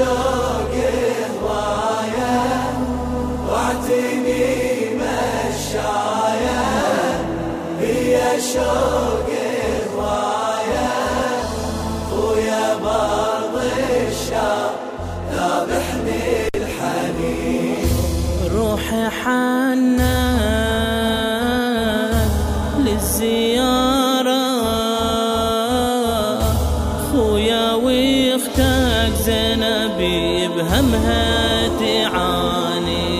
بيا شوق هوايا واعتني مشايا بيا شوق هوايا خويا الحنين روحي بهمها تعاني.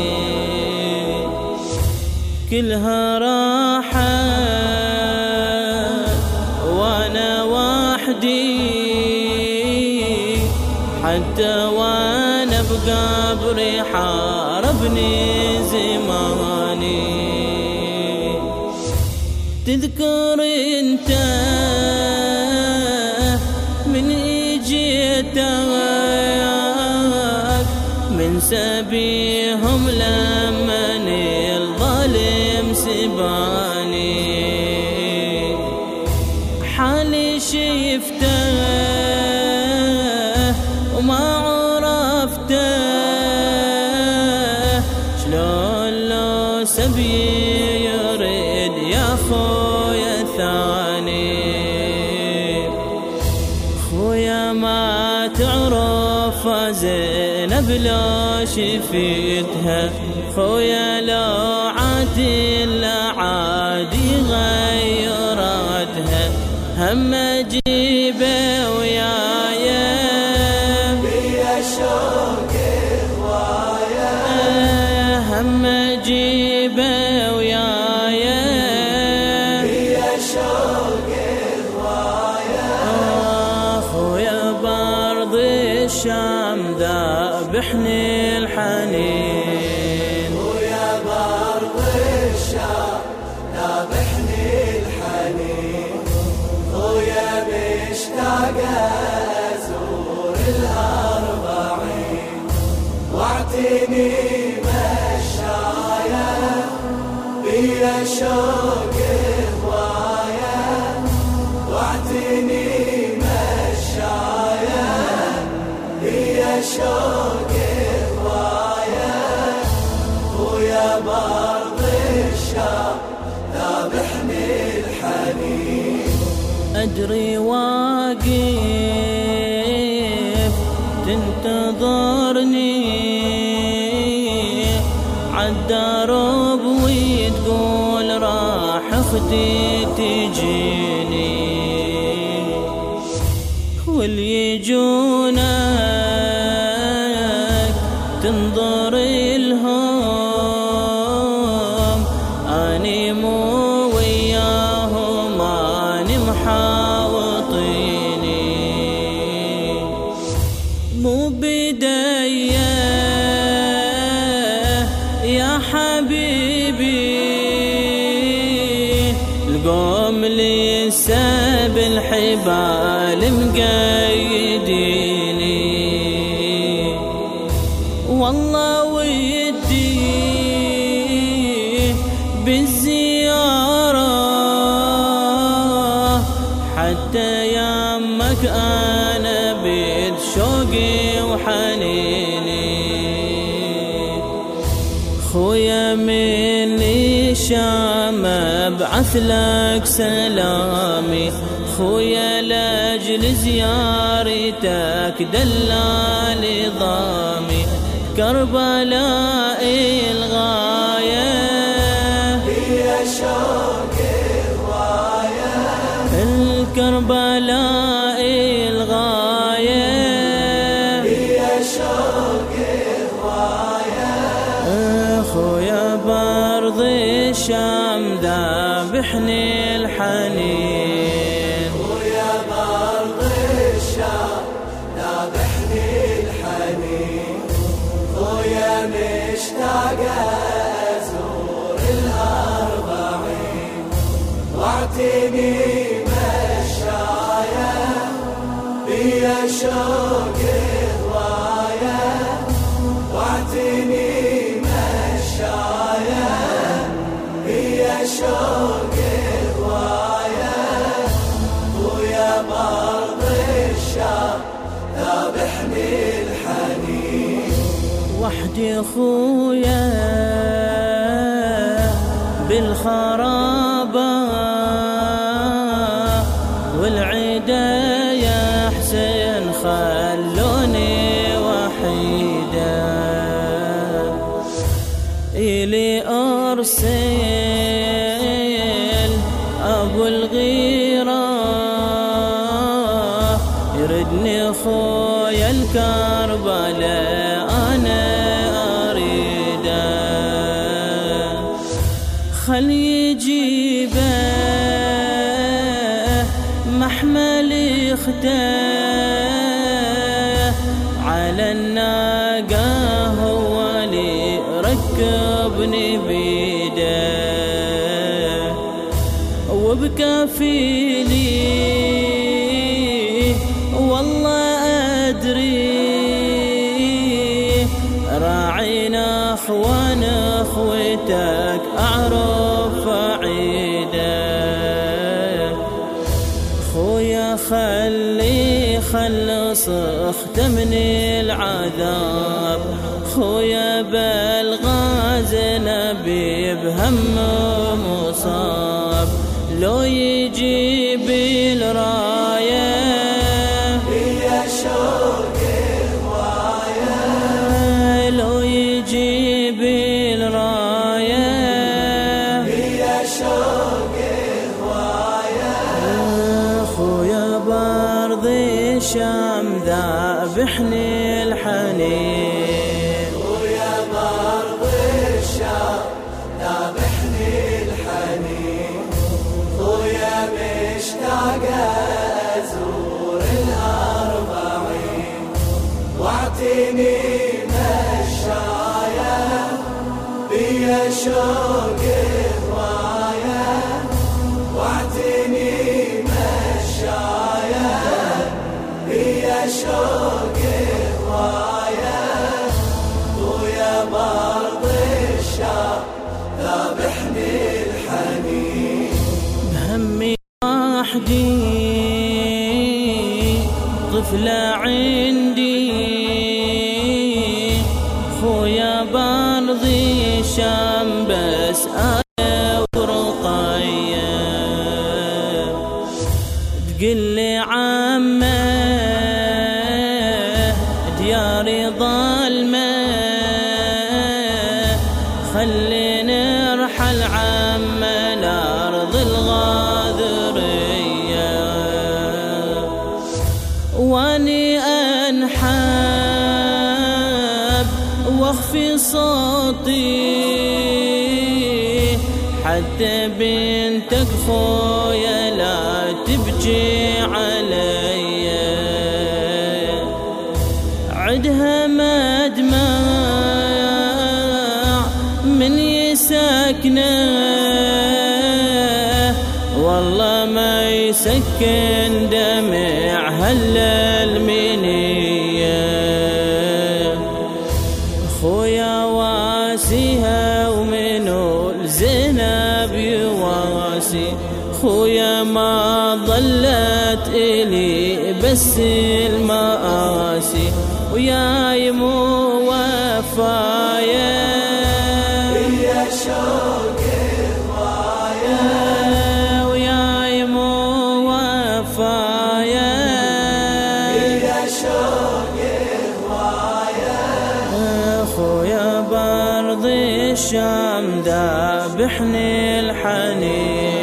كلها راحة. وأنا وحدي. حتى وأنا بقبري حاربني زماني. تذكر أنت من زينب لو شفيتها خويا لو عادل عادي غيرتها هم الشام ذابحني الحنين. ويا برض الشام ذابحني الحنين. ويا مشتاق أزور الأربعين. واعتني مشايا بيا شوق هوايا. واعتني ذابحني الحنين أدري واقف تنتظرني. عالدرب وتقول راح أختي تجيني. واللي يجونك تنظر إلهم. أني مو وياهم أني محاوطيني. مو بداية يا حبيبي القوم لسه بالحبال مقيديني أبعث لك سلامي خويا لأجل زيارتك دلال ضامي كربلاء الغاية برض الشام ذابحني الحنين. ويا برض الشام ذابحني الحنين ويا مشتاق ازور الاربعين واعتني مشايا بيا شوق يا خويا بالخرابة والعدا يا حسين خلوني وحيدا إلي أرسل يخته على الناقة هو اللي ركبني بيده وبكافيلي والله أدري. راعينا أخوان اخوتك أعرف خلص اخت من العذاب. خويا بالغاز نبي بهم مصاب. لو يجيب الرايه الشام ذابحني الحنين. ويا مرض الشام ذابحني الحنين ويا مشتاق ازور الاربعين واعتني مشايا بيا شوق طفلة عندي. خويا برضي شام بس أنا ورقية. تقل لي حتى بنتك خويا لا تبكي عليّ. عدها مدمع من يسكنه. والله ما يسكن دمع هل المنية خويا واسيها ومنو الزينب يواسي خويا ما ضلت إلي بس المآسي وياي مو وفايا يا شوق هوايا وياي مو وفايا يا شوق هوايا اخويا برض الشام ذابحني الحنين.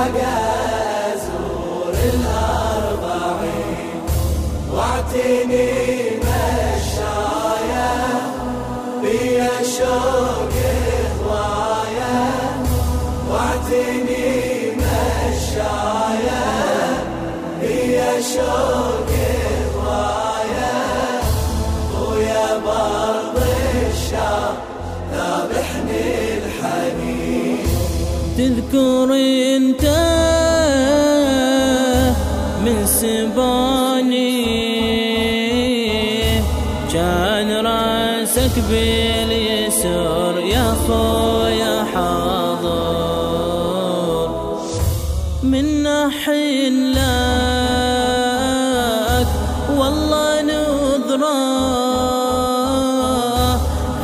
مشتاق ازور الاربعين واعتني مشايا بيا شوق هوايا واعتني مشايا بيا شوق تذكر انت من سباني. كان رأسك باليسر يا خويا حاضر. من نحن لك والله نظره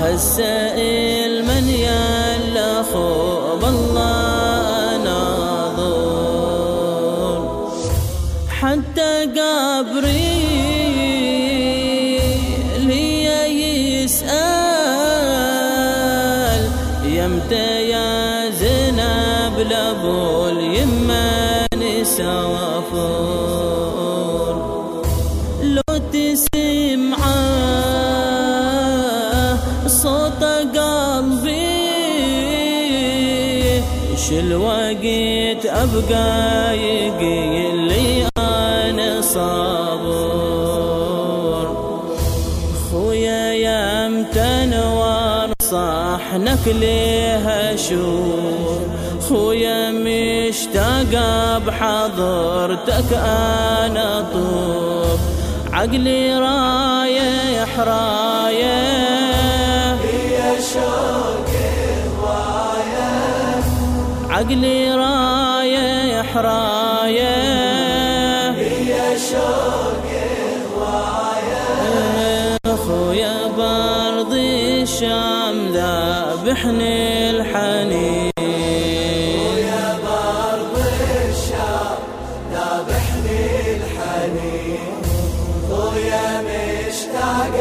هالسائل يمتى يا زينب لابو اليمة نسافر لو تسمعه صوت قلبي شل وقت أبقى يقيل لي أنا صابر؟ خويا يا متنور صحنك ليها شور خويا مشتاق بحضرتك أنا طوب عقلي رايح رايح هي شوق هواية عقلي رايح رايح ذابحني الحنين يا برض الشام ذابحني الحنين خويا مشتاق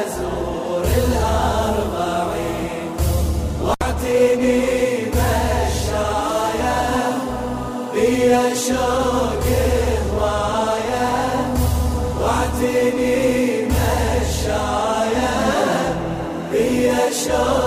ازور الاربعين واعتني مشايا بيا شوق هواية واعتني مشايا بيا شوق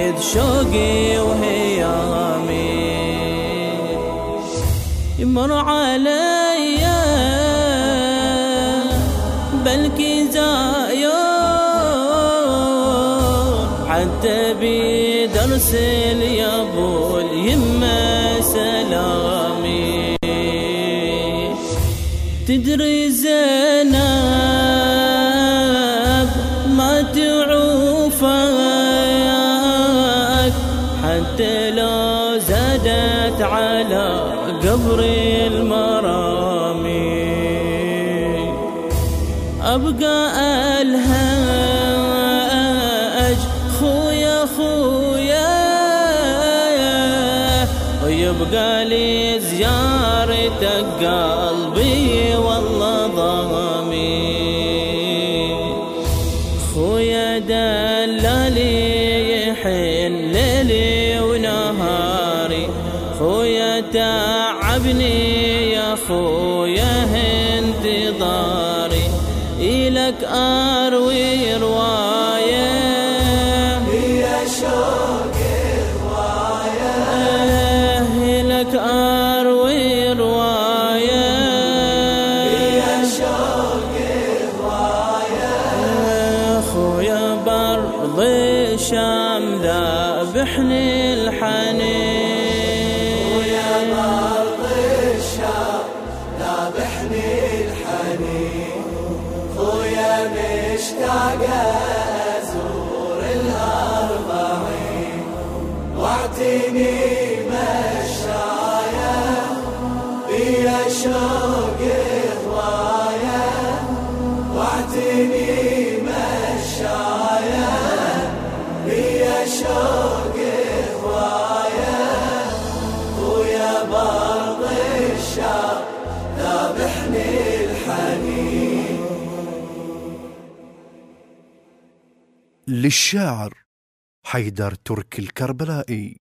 بيد شوقي وهيامي. يمر علي بلكي زاير حتى بدرس يا ابو اليمه سلامي. تدري لو زادت على قبري المرامي. أبقى ألهج خويا خويا. ويبقى لي زيارتك قلبي والله ضامي خويا دلالي تعبني يا خويا انتظاري إلك أروي رواية هي شوق هواية إلك أروي رواية هي شوق هواية خويا برض الشام ذابحني الحنين واعتني مشايا بيا شوق هواية واعتني مشايا بيا شوق هواية خويا برض الشام ذابحني الحنين. للشاعر حيدر تركي الكربلائي.